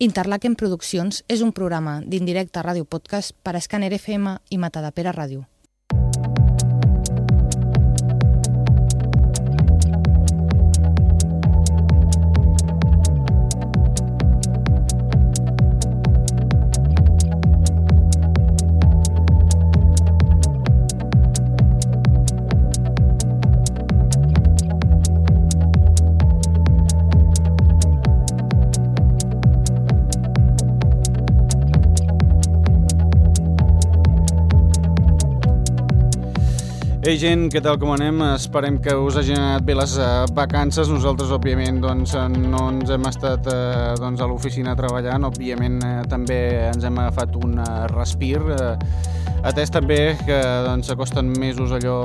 Interlaken Produccions és un programa d'indirecte ràdio podcast per a Scanner FM i Matadepera Ràdio. Ei gent, què tal com anem? Esperem que us hagin anat bé les uh, vacances. Nosaltres, òbviament, doncs, no ens hem estat uh, doncs, a l'oficina treballant. Òbviament, també ens hem agafat un respir. Atès també que doncs, s'acosten mesos allò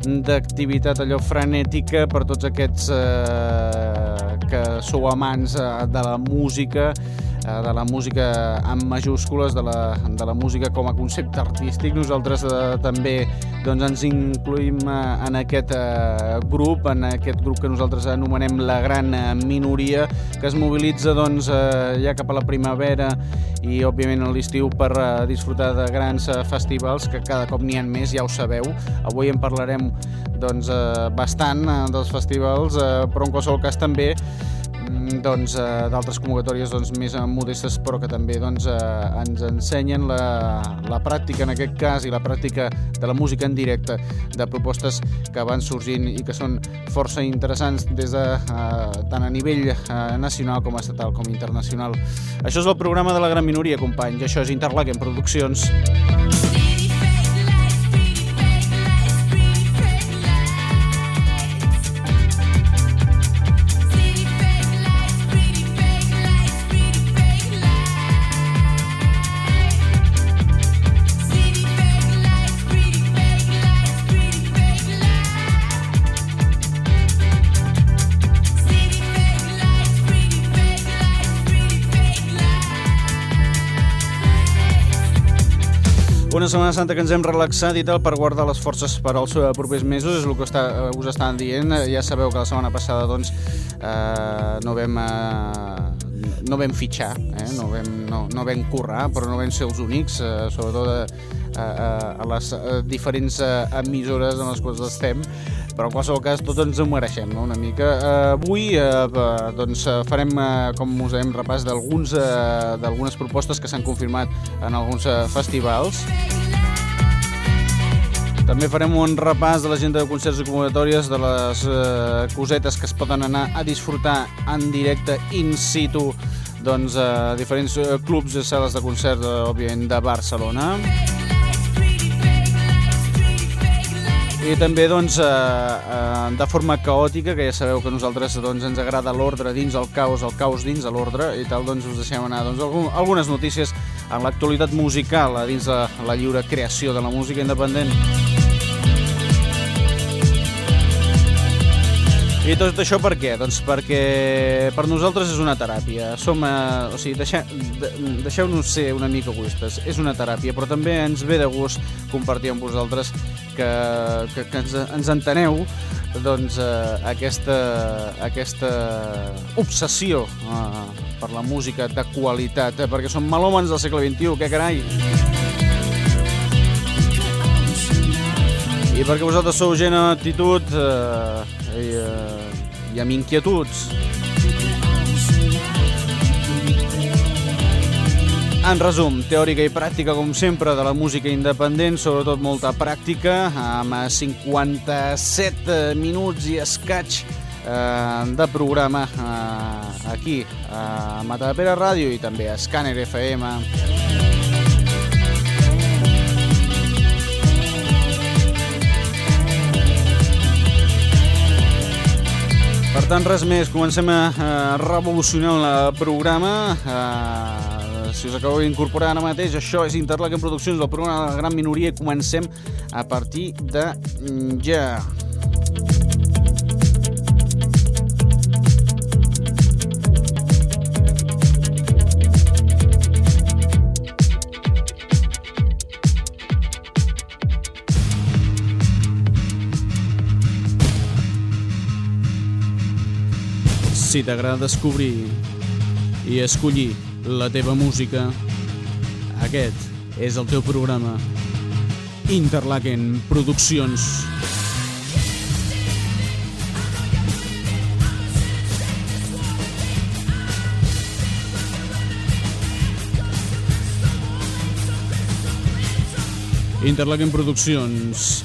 d'activitat allò frenètica per tots aquests uh, que sou amants de la música Eh, de la música amb majúscules, de la, de la música com a concepte artístic. Nosaltres eh, també doncs, ens incluïm eh, en aquest eh, grup, en aquest grup que nosaltres anomenem la gran eh, minoria, que es mobilitza doncs, eh, ja cap a la primavera i òbviament a l'estiu per eh, disfrutar de grans eh, festivals, que cada cop n'hi ha més, ja ho sabeu. Avui en parlarem doncs, eh, bastant eh, dels festivals, eh, però en qualsevol cas també doncs, eh, d'altres convocatòries doncs, més modestes però que també doncs, eh, ens ensenyen la, la pràctica en aquest cas i la pràctica de la música en directe de propostes que van sorgint i que són força interessants des de, eh, tant a nivell eh, nacional com estatal com internacional. Això és el programa de la gran minoria, companys. Això és Interlaken Produccions. Produccions. Una Setmana Santa que ens hem relaxat i tal per guardar les forces per als eh, propers mesos, és el que està, eh, us estan dient. Ja sabeu que la setmana passada doncs, eh, no vam... Eh, no vam fitxar, eh? no, vam, no, no vam currar, però no vam ser els únics, eh, sobretot a, a, a les a diferents emissores en les quals estem, però en qualsevol cas tots ens ho mereixem no? una mica. Uh, avui uh, doncs, farem, uh, com us hem repàs d'algunes uh, propostes que s'han confirmat en alguns uh, festivals. També farem un repàs de l'agenda de concerts i convocatòries de les uh, cosetes que es poden anar a disfrutar en directe in situ doncs, a diferents clubs i sales de concert, òbviament, de Barcelona. I també doncs, eh, eh, de forma caòtica, que ja sabeu que nosaltres doncs, ens agrada l'ordre dins el caos, el caos dins de l'ordre i tal, doncs us deixem anar doncs, algunes notícies en l'actualitat musical dins de la lliure creació de la música independent. I tot això per què? Doncs perquè per nosaltres és una teràpia. Som, eh, o sigui, deixeu, deixeu-nos ser una mica egoistes. És una teràpia, però també ens ve de gust compartir amb vosaltres que, que, que ens, ens enteneu doncs, eh, aquesta, aquesta obsessió eh, per la música de qualitat, eh, perquè som melòmens del segle XXI, què carai! I perquè vosaltres sou gent amb actitud eh, i, eh, i amb inquietuds. En resum, teòrica i pràctica, com sempre, de la música independent, sobretot molta pràctica, amb 57 minuts i escaig eh, de programa eh, aquí a Matadepera Ràdio i també a Scanner FM. Per tant, res més, comencem a, revolucionar el programa. Uh, si us acabeu d'incorporar ara mateix, això és Interlaken Produccions, el programa de la gran minoria, i comencem a partir de ja. Si t'agrada descobrir i escollir la teva música. Aquest és el teu programa. Interlaken Produccions. Interlaken Produccions,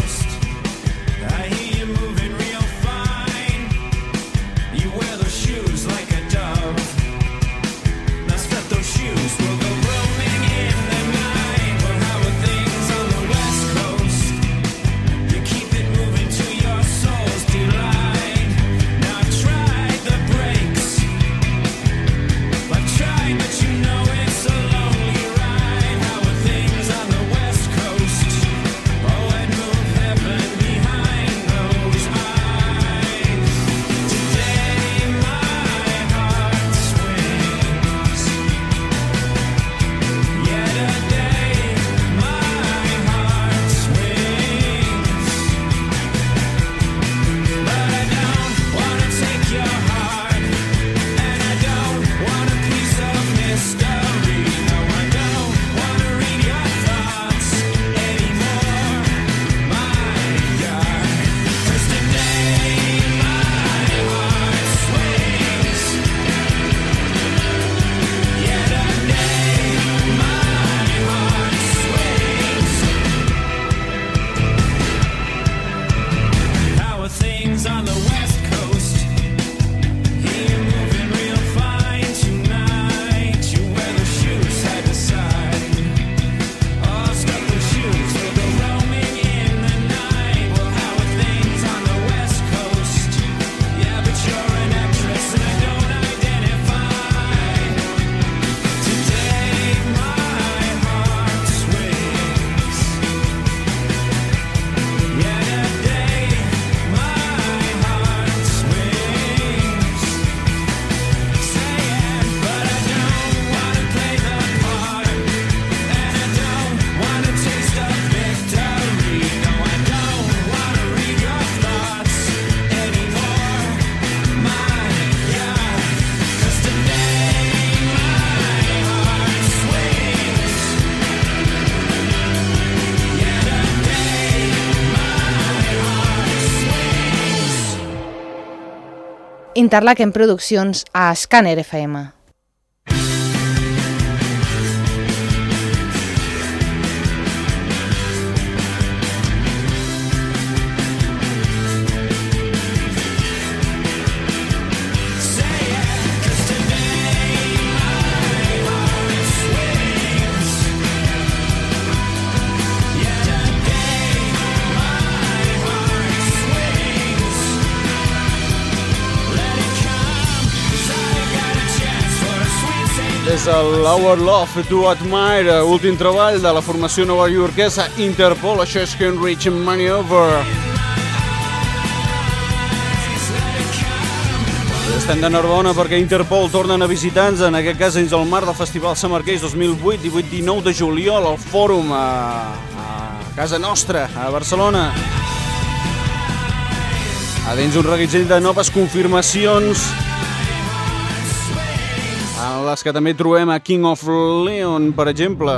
Interlaken Produccions a Scanner FM. És l'Hour Love to Admire, últim treball de la formació nova iorquesa Interpol, això és Henrich Maneuver. Estem de Narbona perquè Interpol tornen a visitar-nos, en aquest cas dins el mar del Festival Case 2008, 18-19 de juliol, al Fòrum a, a casa nostra, a Barcelona. A dins un reguitzell de noves confirmacions en les que també trobem a King of Leon, per exemple.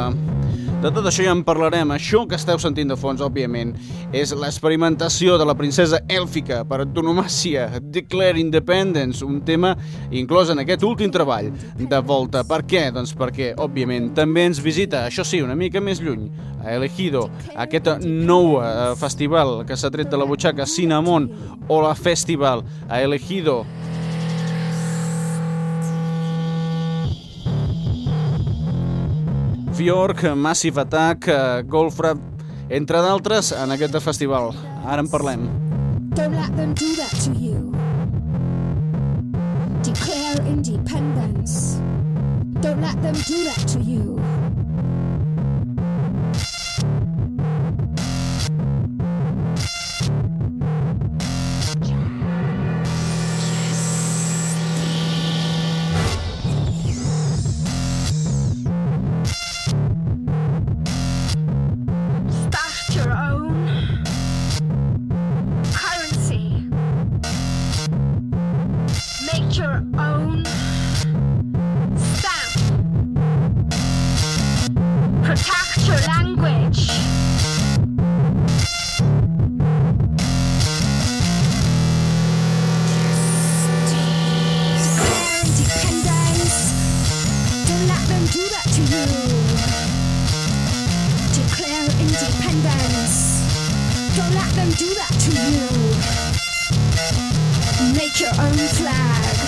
De tot això ja en parlarem. Això que esteu sentint de fons, òbviament, és l'experimentació de la princesa èlfica per antonomàcia, Declare Independence, un tema inclòs en aquest últim treball de volta. Per què? Doncs perquè, òbviament, també ens visita, això sí, una mica més lluny, a Elegido, aquest nou eh, festival que s'ha tret de la butxaca Cinnamon o la Festival a Elegido, Bjork, Massive Attack, eh, Goldfrapp, entre d'altres, en aquest festival. Ara en parlem. Don't let them do that to you. Declare independence. Don't let them do that to you. Let them do that to you. Make your own flag.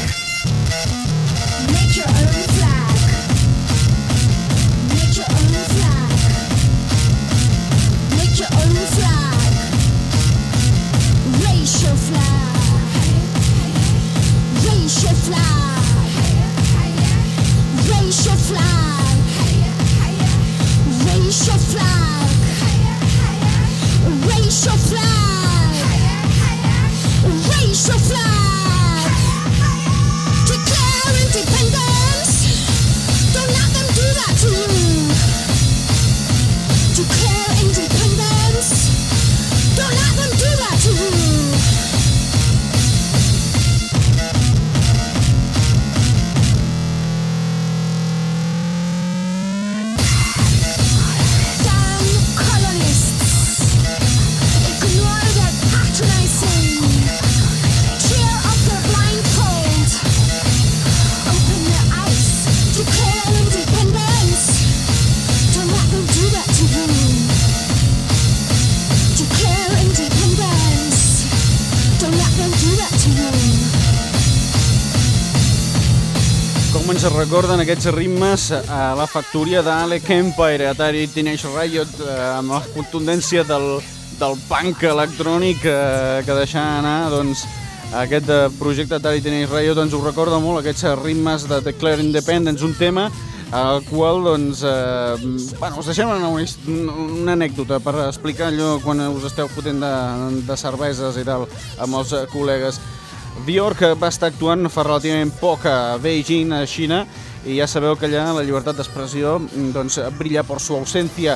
Recorden aquests ritmes a la factoria d'Alec Empire, Atari Teenage Riot, eh, amb la contundència del, del punk electrònic eh, que deixa anar doncs, aquest eh, projecte Atari Teenage Riot doncs, us recorda molt aquests ritmes de Declare Independence, un tema al qual doncs, eh, bueno, us deixem una, una anècdota per explicar allò quan us esteu fotent de, de cerveses i tal amb els col·legues. Bjork va estar actuant fa relativament poc a Beijing, a Xina, i ja sabeu que allà la llibertat d'expressió mm, doncs, brilla per su ausència.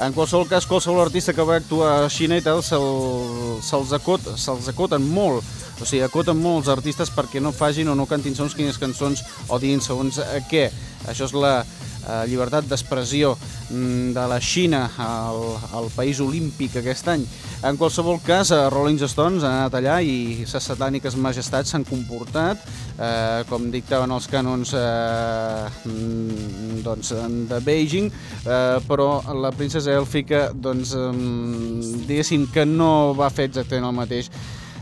En qualsevol cas, qualsevol artista que va actuar a Xina i tal se'l- se'ls acot, se'ls acoten molt. O sigui, acoten molt els artistes perquè no fagin o no cantin segons quines cançons o diguin segons eh, què. Això és la eh, llibertat d'expressió mm, de la Xina, el, el país olímpic aquest any. En qualsevol cas, a Rolling Stones han anat allà i ses satàniques majestats s'han comportat eh, com dictaven els cànons eh, mm, doncs, de Beijing, eh, però la princesa èlfica, doncs, eh, diguéssim que no va fer exactament el mateix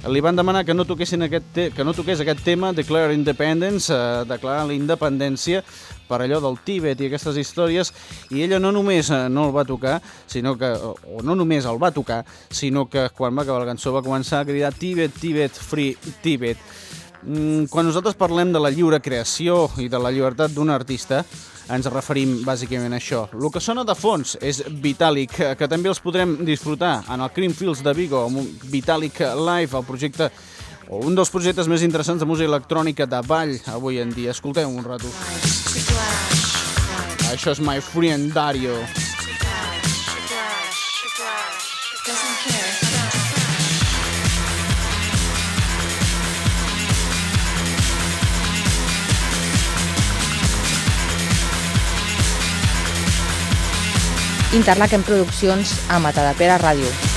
li van demanar que no toquessin aquest que no toqués aquest tema, Declare Independence, eh, declarar la independència per allò del Tíbet i aquestes històries, i ella no només eh, no el va tocar, sinó que, o no només el va tocar, sinó que quan va acabar la cançó va començar a cridar Tíbet, Tíbet, Free Tíbet. Mm, Quan nosaltres parlem de la lliure creació i de la llibertat d'un artista, ens referim bàsicament a això. El que sona de fons és Vitalik, que que també els podrem disfrutar en el Creamfields de Vigo, amb un Vitalik Live, el projecte o un dels projectes més interessants de música electrònica de ball avui en dia. Escolteu un rato. Això és My Friend Dario. Interlaken Produccions a Matadepera Ràdio.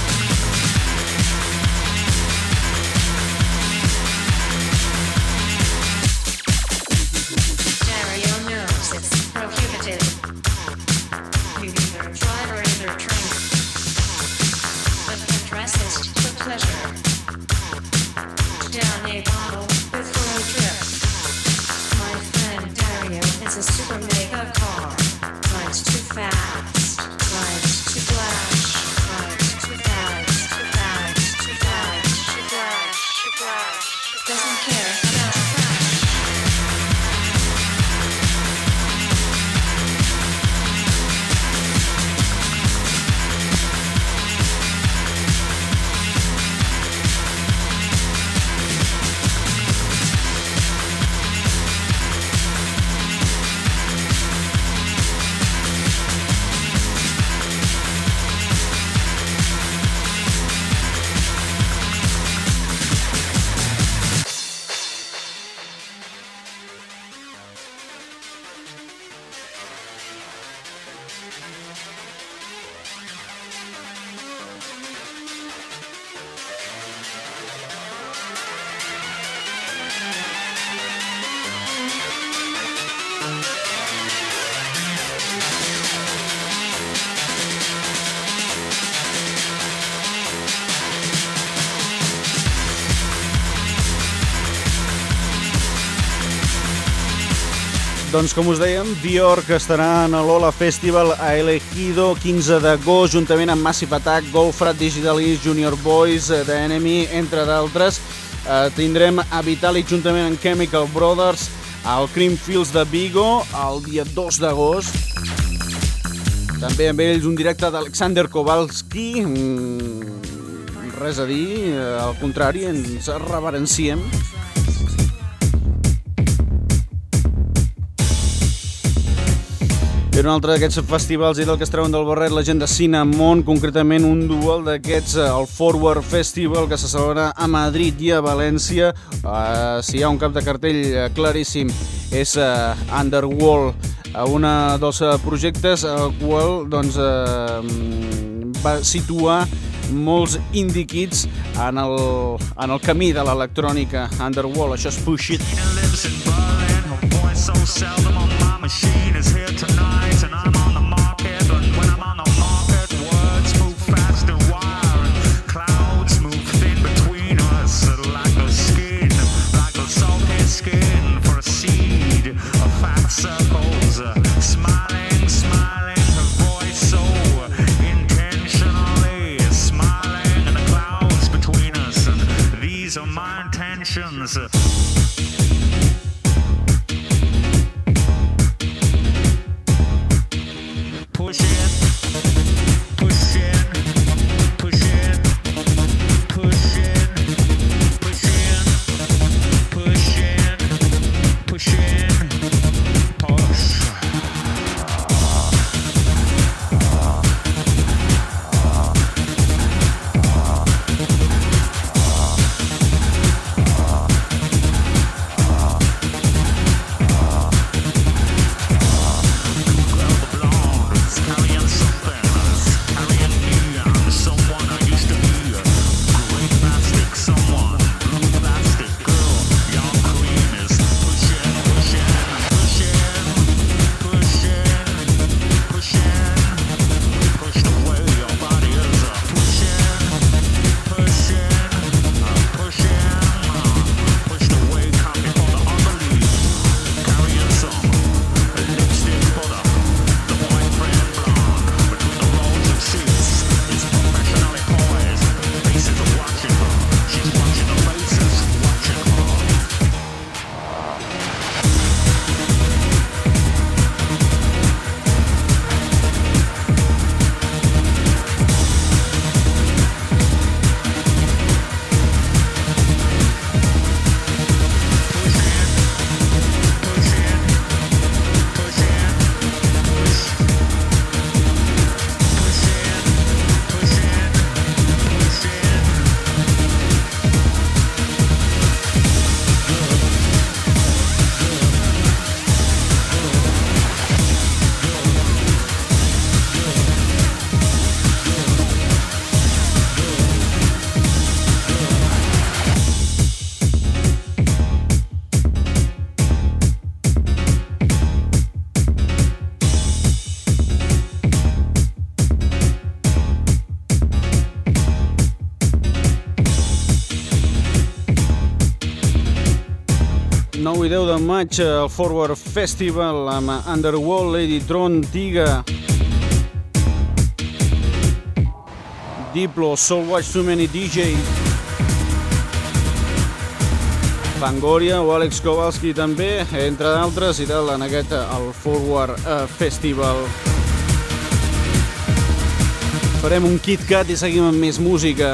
Doncs com us dèiem, Bjork estarà en l'Ola Festival a Elegido 15 d'agost, juntament amb Massive Attack, Goldfrat Digital East, Junior Boys, eh, The Enemy, entre d'altres. Eh, tindrem a Vitalik juntament amb Chemical Brothers al Creamfields de Vigo el dia 2 d'agost. També amb ells un directe d'Alexander Kowalski. Mm, res a dir, eh, al contrari, ens reverenciem. I un altre d'aquests festivals és el que es treuen del barret la gent de Cinnamon, concretament un duel d'aquests, eh, el Forward Festival, que se celebra a Madrid i a València. Uh, si hi ha un cap de cartell uh, claríssim és uh, Underworld, un dels projectes al qual doncs, uh, va situar molts indie kids en el, en el camí de l'electrònica Underworld, això és Push It. So seldom on my machine is here tonight, 9 i 10 de maig al Forward Festival amb Underworld, Lady Tron, Tiga, Diplo, Soul Watch Too Many DJ, Fangoria o Alex Kowalski també, entre d'altres, i tal, en aquest, el Forward eh, Festival. Farem un Kit Kat i seguim amb més música.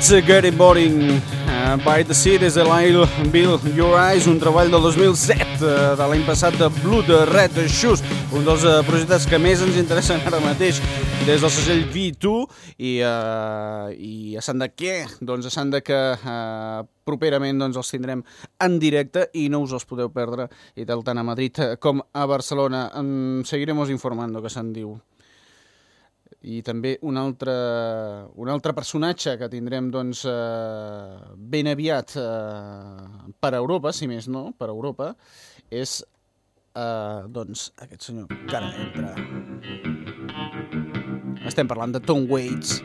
It's Getting Boring uh, by the Sea des de l'Isle Bill Your Eyes, un treball del 2007 uh, de l'any passat de Blood Red Shoes, un dels uh, projectes que més ens interessen ara mateix des del segell V2 i, uh, i a Sant de què? Doncs a Sant de que uh, properament doncs, els tindrem en directe i no us els podeu perdre i tant a Madrid com a Barcelona. En seguiremos informando, que se'n diu i també un altre, un altre personatge que tindrem doncs, eh, ben aviat eh, per Europa, si més no, per Europa, és eh, doncs, aquest senyor que ara entra. Estem parlant de Tom Waits.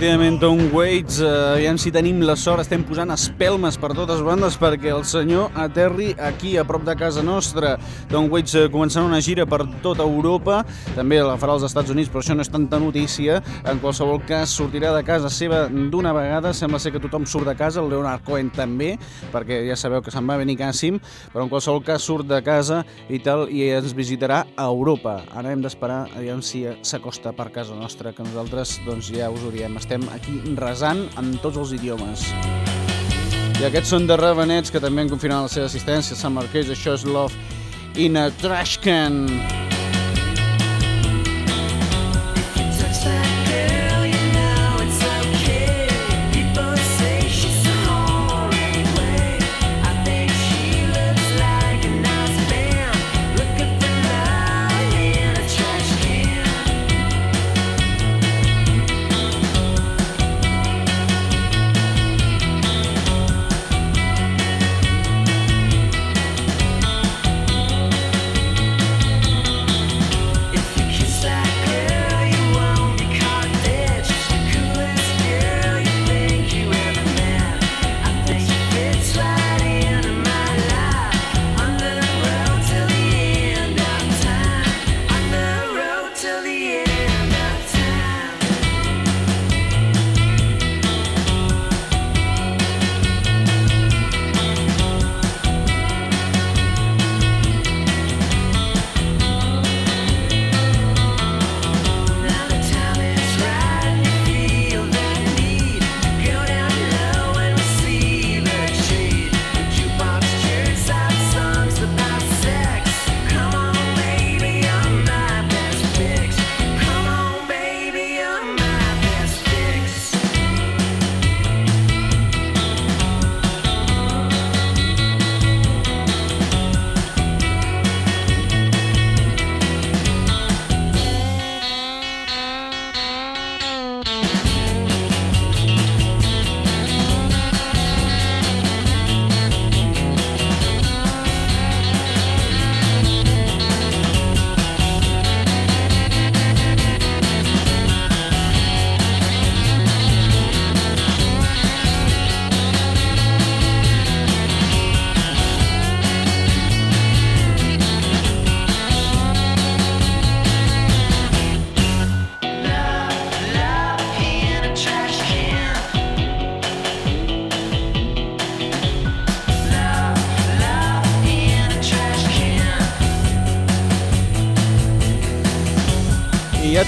Efectivament, Tom Waits. Uh, aviam si tenim la sort, estem posant espelmes per totes bandes perquè el senyor aterri aquí, a prop de casa nostra. Tom Waits uh, començant una gira per tota Europa, també la farà als Estats Units, però això no és tanta notícia. En qualsevol cas, sortirà de casa seva d'una vegada. Sembla ser que tothom surt de casa, el Leonard Cohen també, perquè ja sabeu que se'n va venir Càssim, però en qualsevol cas surt de casa i tal, i ens visitarà a Europa. Ara hem d'esperar, aviam si s'acosta per casa nostra, que nosaltres, doncs ja us ho diem, estem aquí resant en tots els idiomes. I aquests són de Ravenets, que també han confinat la seva assistència Sant Marquès. Això és Love in a Trash Can.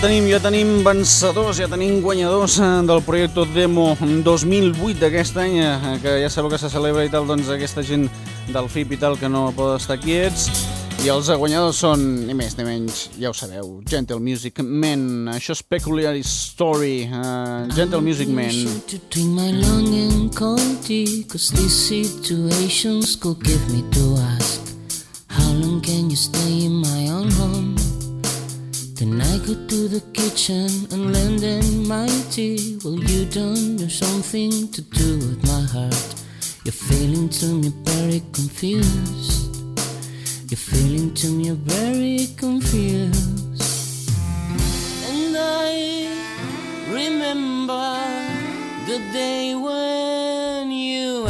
Tenim, ja tenim vencedors, ja tenim guanyadors eh, del projecte Demo 2008 d'aquest any, eh, que ja sabeu que se celebra i tal, doncs aquesta gent del FIP i tal que no pot estar quiets. I els guanyadors són, ni més ni menys, ja ho sabeu, Gentle Music Men. Això és Peculiar Story, uh, Gentle Music drink my long and cold tea, cause these situations could give me to ask. How long can you stay Go to the kitchen and lend them my tea. Well, you don't know something to do with my heart. You're feeling to me very confused. You're feeling to me very confused. And I remember the day when you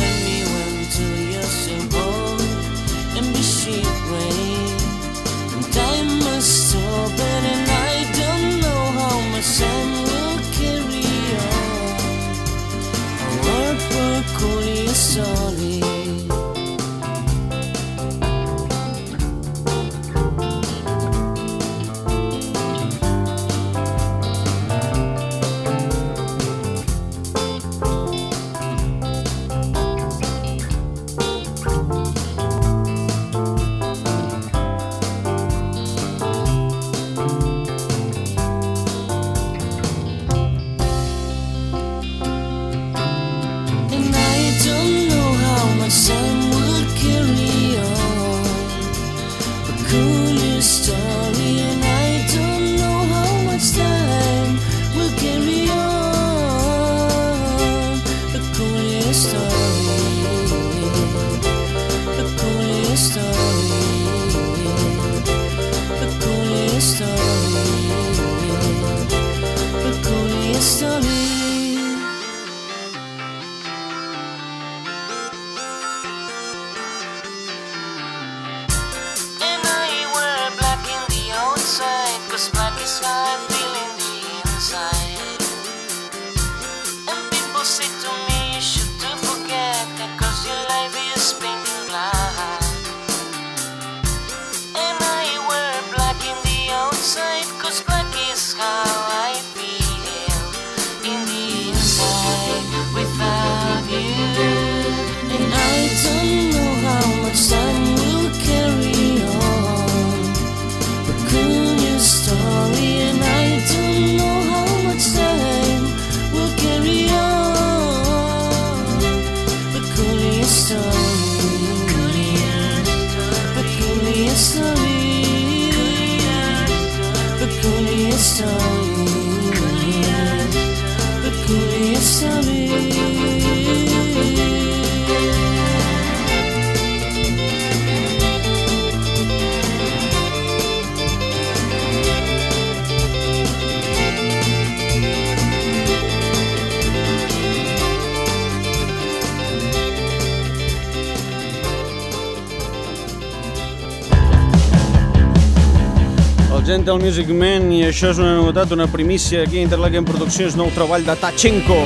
El Gentle Music Man, i això és una novetat, una primícia aquí a Interlaken Produccions, nou treball de Tachenko.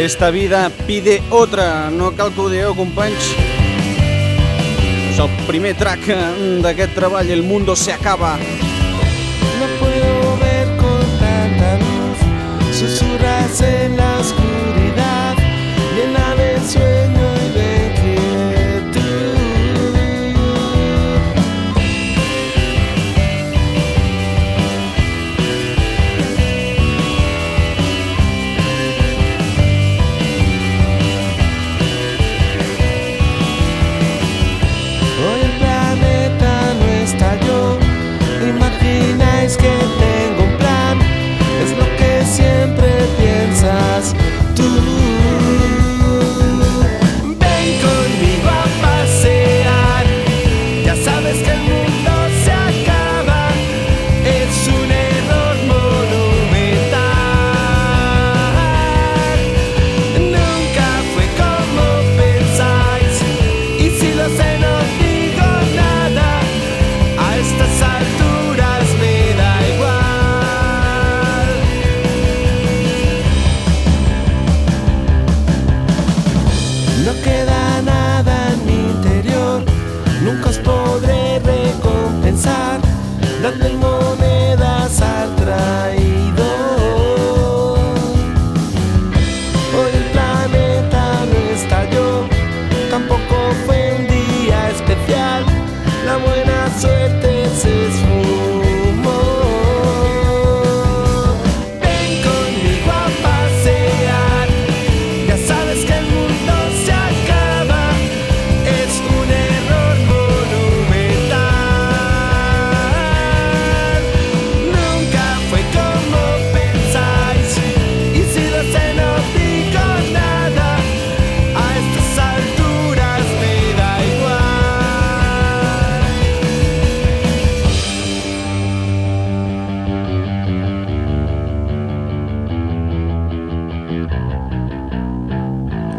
Esta vida pide otra, no cal que ho dieu, companys. És el primer track d'aquest treball, El mundo se acaba. No puedo ver con tanta luz, susurras en la oscuridad,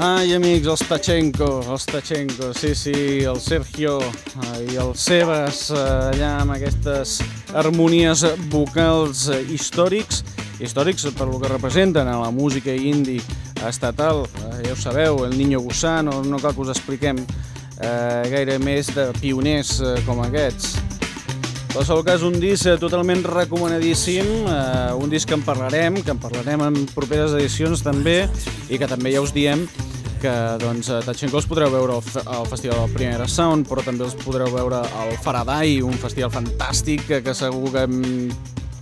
Ai, amics, els Tachenko, els Tachenko, sí, sí, el Sergio eh, i el Sebas, eh, allà amb aquestes harmonies vocals eh, històrics, històrics per lo que representen a la música indie estatal, ja ho sabeu, el Niño Gusano, no cal que us expliquem eh, gaire més de pioners com aquests. Qualsevol cas, un disc eh, totalment recomanadíssim, eh, un disc que en parlarem, que en parlarem en properes edicions també, i que també ja us diem que doncs, a Tachenko els podreu veure al, fe- al Festival del Primera Sound, però també els podreu veure al Faraday, un festival fantàstic que, que segur que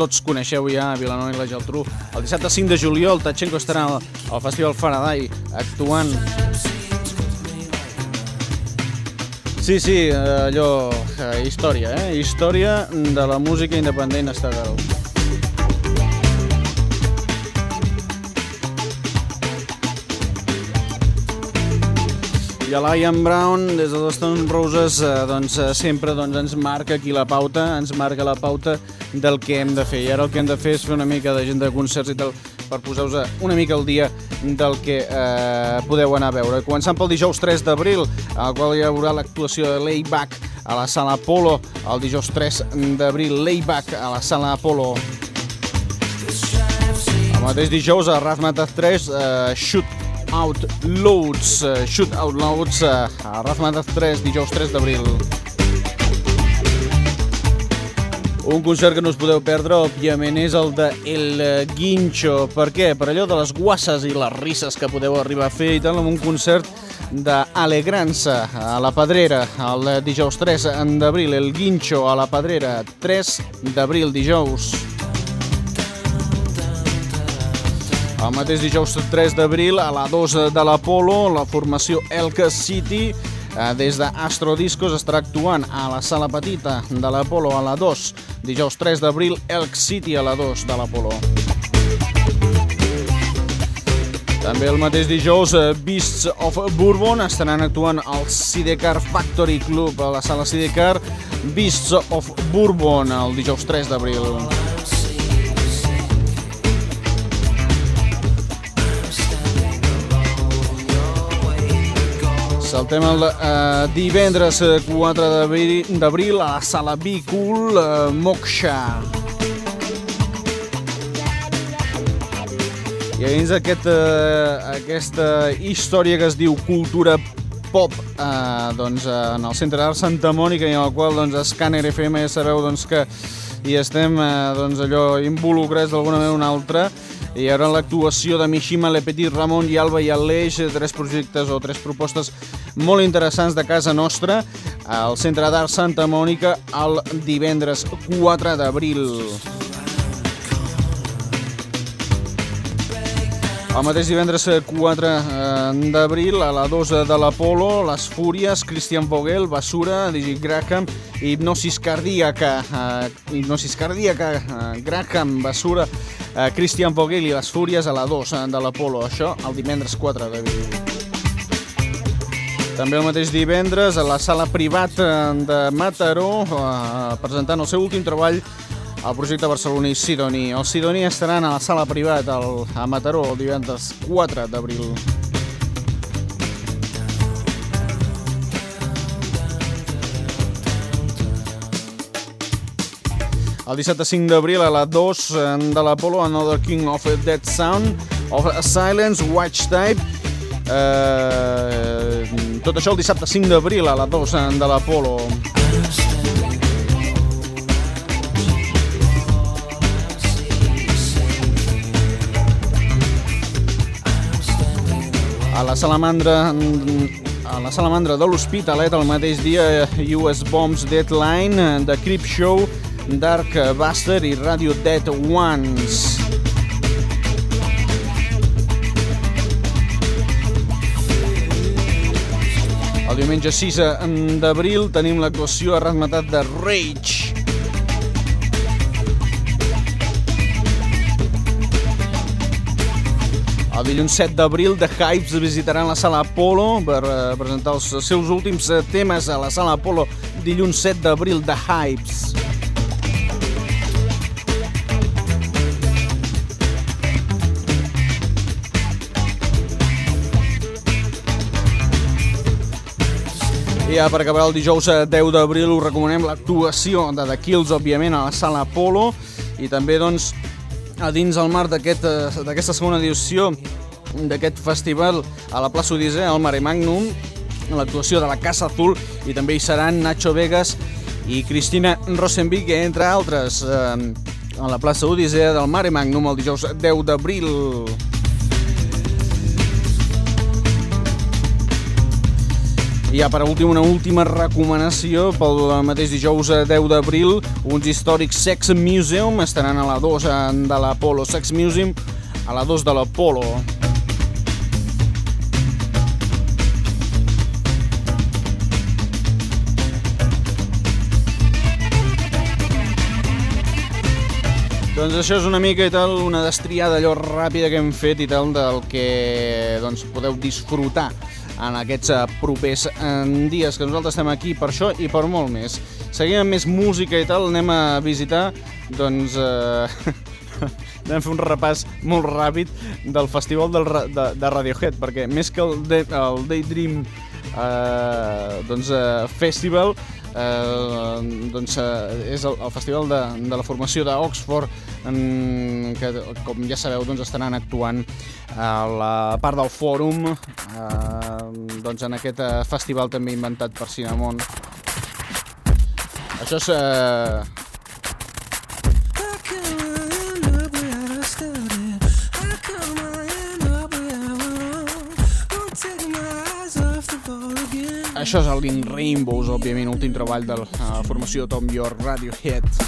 tots coneixeu ja a Vilanova i la Geltrú. El dissabte 5 de juliol, Tachenko estarà al, al Festival Faraday actuant Sí, sí, allò, eh, història, eh? Història de la música independent estatal. I a l'Ian Brown, des dels Stone Roses, eh, doncs, eh, sempre doncs, ens marca aquí la pauta, ens marca la pauta del que hem de fer. I ara el que hem de fer és fer una mica de gent de concerts i tal, per posar-vos una mica al dia del que eh, podeu anar a veure. Començant pel dijous 3 d'abril, al qual hi haurà l'actuació de Layback a la sala Apolo, el dijous 3 d'abril, Layback a la sala Apolo. El mateix dijous a Razmataz 3, uh, Shoot Out Loads, uh, Shoot Out Loads uh, a Razmataz 3, dijous 3 d'abril. Un concert que no us podeu perdre, òbviament, és el de El Guincho. Per què? Per allò de les guasses i les risses que podeu arribar a fer i tal, amb un concert d'Alegrança a la Pedrera, el dijous 3 d'abril. El Guincho a la Pedrera, 3 d'abril, dijous. El mateix dijous 3 d'abril, a la 2 de l'Apolo, la formació Elka City, des d'Astro Discos estarà actuant a la sala petita de l'Apolo a la 2. Dijous 3 d'abril, Elk City a la 2 de l'Apolo. També el mateix dijous, eh, Beasts of Bourbon estaran actuant al Sidecar Factory Club a la sala Sidecar. Beasts of Bourbon el dijous 3 d'abril. Saltem el uh, divendres eh, 4 d'abril d'abril a la sala Be Cool uh, Moksha. I dins aquest, uh, aquesta història que es diu cultura pop eh, doncs, eh, en el Centre d'Art Santa Mònica i en el qual doncs, Scanner FM ja sabeu doncs, que hi estem eh, doncs, allò involucrats d'alguna manera o una altra hi haurà l'actuació de Mishima, Le Petit, Ramon i Alba i Aleix, tres projectes o tres propostes molt interessants de casa nostra al Centre d'Art Santa Mònica el divendres 4 d'abril. El mateix divendres eh, 4 eh, d'abril a la 2 de l'Apolo, Les Fúries, Christian Vogel, Basura, Digi Graham, Hipnosis Cardíaca, eh, Hipnosis Cardíaca, eh, Graham, Basura, eh, Christian Vogel i Les Fúries a la 2 eh, de l'Apolo. Això el divendres 4 d'abril. També el mateix divendres a la sala privada de Mataró, eh, presentant el seu últim treball el projecte barceloní Sidoni. Els Sidoni estaran a la sala privada al, a Mataró el divendres 4 d'abril. El dissabte 5 d'abril a la 2 de l'Apolo, Another King of a Dead Sound, of a Silence, Watch Type, Eh, tot això el dissabte 5 d'abril a la 2 de l'Apolo. La Salamandra a la Salamandra de l'Hospitalet el mateix dia US Bombs Deadline, The Creep Show, Dark Buster i Radio Dead Ones. El diumenge 6 d'abril tenim l'actuació a Rasmatat de Rage. El dilluns 7 d'abril, The Hypes visitaran la sala Apolo per eh, presentar els seus últims eh, temes a la sala Apolo dilluns 7 d'abril, The Hypes. I ja per acabar el dijous eh, 10 d'abril us recomanem l'actuació de The Kills, òbviament, a la sala Apolo i també, doncs, a dins el d'aquest, eh, d'aquesta segona edició d'aquest festival a la plaça Odissea, al Mare Magnum, l'actuació de la Casa Azul i també hi seran Nacho Vegas i Cristina Rosenvik, entre altres, eh, a la plaça Odissea del Mare Magnum el dijous 10 d'abril. I ja per últim, una última recomanació pel mateix dijous eh, 10 d'abril, uns històrics Sex Museum estaran a la 2 de l'Apolo Sex Museum, a la 2 de l'Apolo. Doncs això és una mica i tal, una destriada allò ràpida que hem fet i tal del que doncs, podeu disfrutar en aquests eh, propers eh, dies que nosaltres estem aquí per això i per molt més. Seguim amb més música i tal, anem a visitar doncs eh, anem a fer un repàs molt ràpid del festival del, de, de Radiohead perquè més que el, de, el Daydream eh, doncs, eh, Festival eh, doncs, eh, és el, el festival de, de la formació d'Oxford que com ja sabeu doncs, estaran actuant a la part del fòrum eh, doncs, en aquest eh, festival també inventat per Cinnamon això és eh, Això és el In Rainbows, òbviament, últim treball de la formació Tom York Radiohead.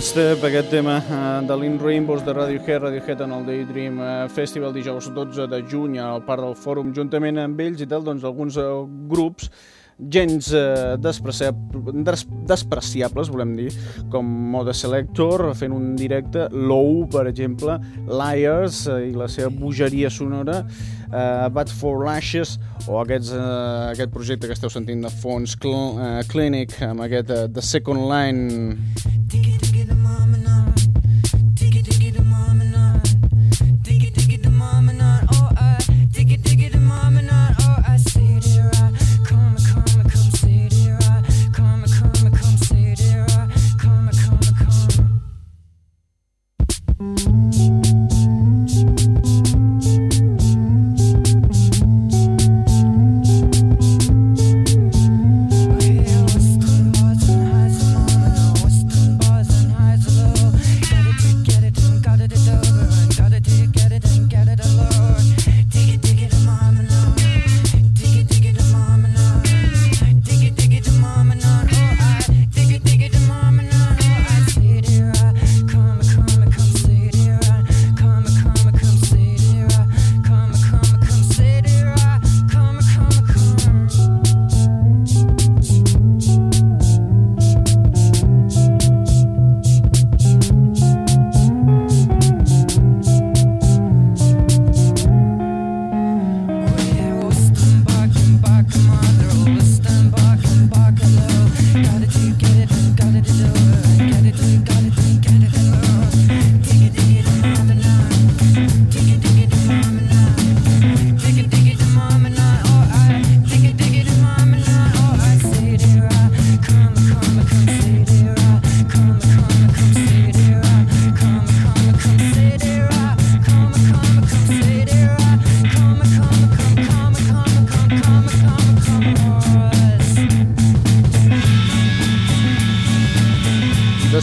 Fifteen Step, aquest tema eh, de l'In Rainbows de Radiohead, Radiohead en el Daydream eh, Festival dijous 12 de juny al Parc del Fòrum, juntament amb ells i tal, doncs alguns eh, grups gens despreciab des despreciables, volem dir, com Mode Selector, fent un directe, Low, per exemple, Liars i la seva bogeria sonora, eh, Bad for Lashes, o aquests, eh, aquest projecte que esteu sentint de fons, Cl eh, Clinic, amb aquest eh, The Second Line, The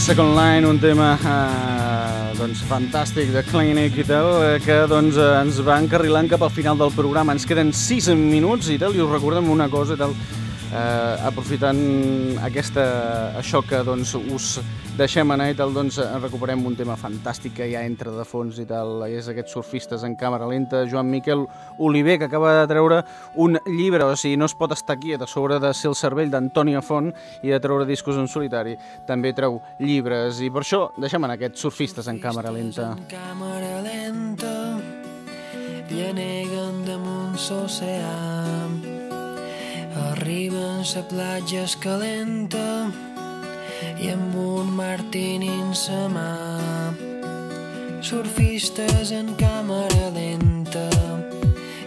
Second Line, un tema eh, doncs, fantàstic de Clinic i tal, eh, que doncs, eh, ens va encarrilant cap al final del programa. Ens queden 6 minuts i tal, i us recordem una cosa i tal, eh, aprofitant aquesta, això que doncs, us deixem anar i tal, doncs, eh, recuperem un tema fantàstic que ja entra de fons i tal, és aquests surfistes en càmera lenta, Joan Miquel Oliver, que acaba de treure un llibre, o sigui, no es pot estar quiet a sobre de ser el cervell d'Antònia Font i de treure discos en solitari, també treu llibres, i per això deixem anar aquests surfistes en càmera lenta. En càmera lenta lleneguen damunt l'oceà arriben la platja escalenta i amb un martini en sa mà surfistes en càmera lenta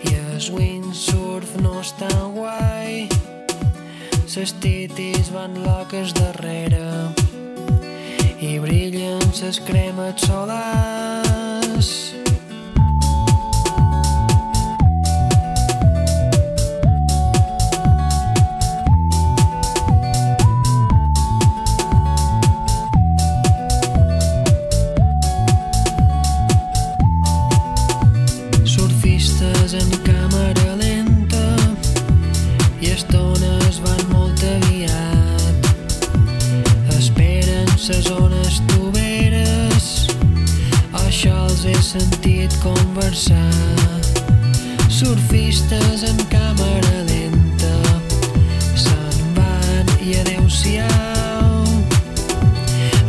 i el windsurf no és tan guai. Ses titis van loques darrere i brillen ses cremes solars sentit conversar. Surfistes en càmera lenta se'n van i adeu-siau.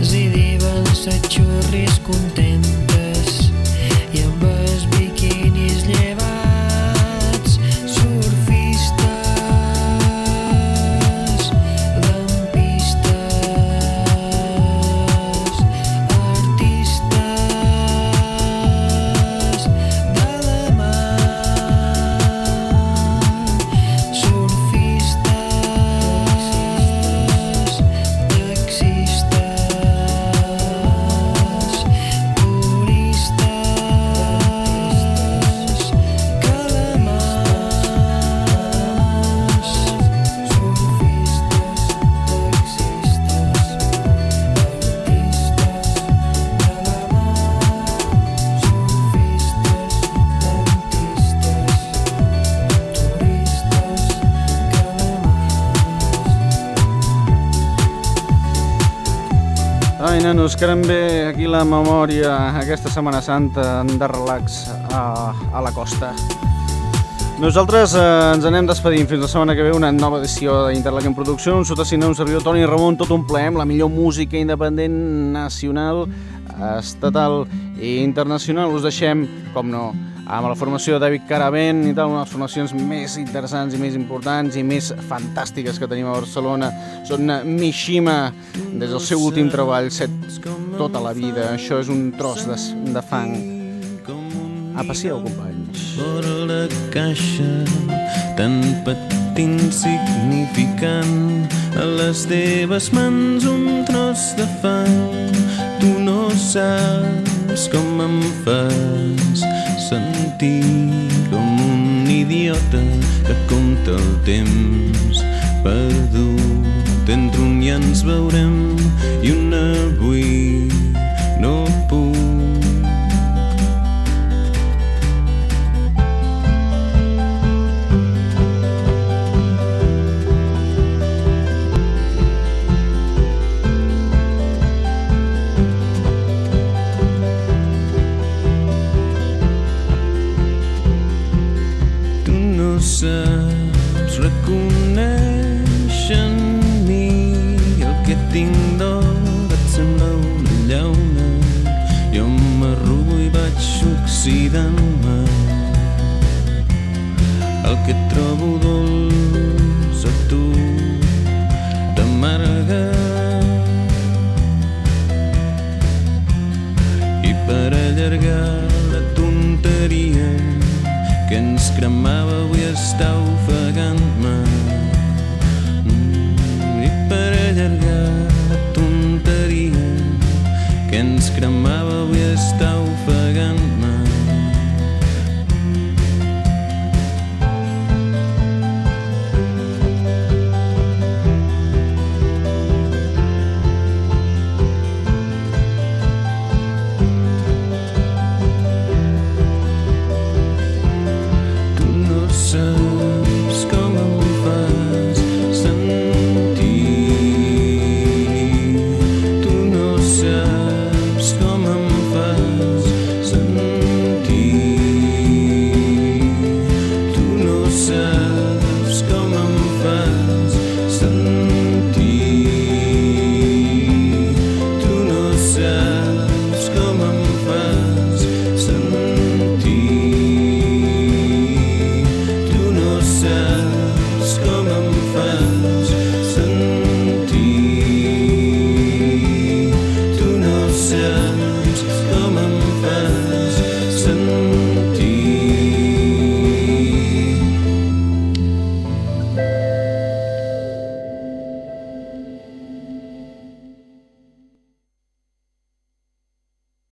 Si diuen ses xurris contentes nanos, que anem bé aquí la memòria aquesta Setmana Santa de relax a, a la costa. Nosaltres eh, ens anem despedint fins la setmana que ve una nova edició d'Interlaken Produccions. Sota cine un servidor Toni Ramon, tot un ple amb la millor música independent nacional, estatal i internacional. Us deixem, com no, amb la formació de David Caravent i tal, una de les formacions més interessants i més importants i més fantàstiques que tenim a Barcelona. Són Mishima, des del seu últim treball, set tota la vida. Això és un tros de, de fang. Apassieu, companys. Fora la caixa, tan petit insignificant, a les teves mans un tros de fang. Tu no saps com em fas sentir com un idiota que compta el temps perdut. Entre un ja ens veurem i un avui jo m'arrugo i vaig oxidant-me. El que trobo dolç a tu t'amarga. I per allargar la tonteria que ens cremava avui està ofegant-me. Mm, per allargar la tonteria que ens cremava avui està